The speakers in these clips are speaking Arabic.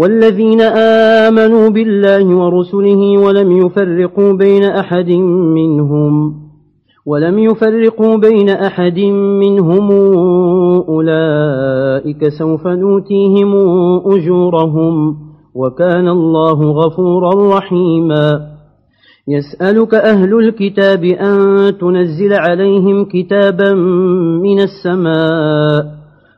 والذين آمنوا بالله ورسله ولم يفرقوا بين أحد منهم ولم يفرقوا بين أحد منهم أولئك سوف نوتيهم أجورهم وكان الله غفورا رحيما يسألك أهل الكتاب أن تنزل عليهم كتابا من السماء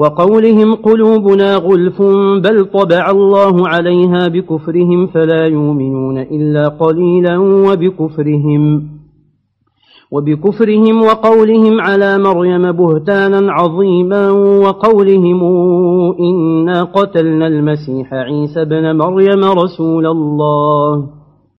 وقولهم قلوبنا غلف بل طبع الله عليها بكفرهم فلا يؤمنون إلا قليلا وبكفرهم وبكفرهم وقولهم على مريم بهتانا عظيما وقولهم إنا قتلنا المسيح عيسى بن مريم رسول الله